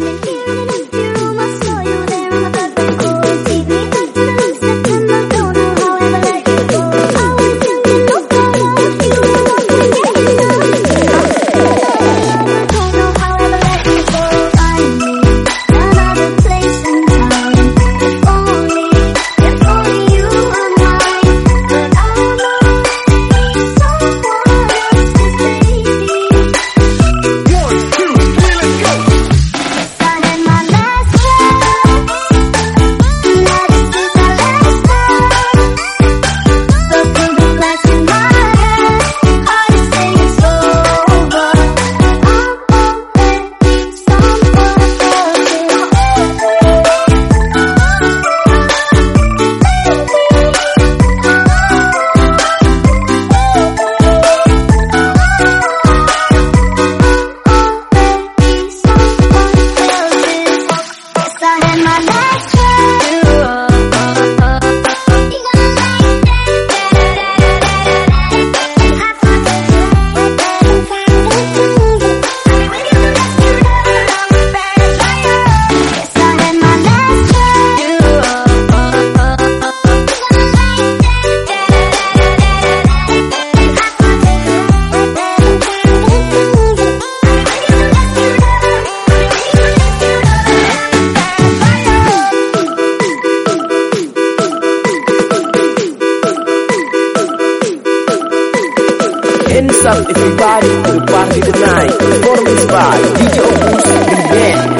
Thank you. Hands up everybody? To the party tonight. Performance by DJ Opus Remix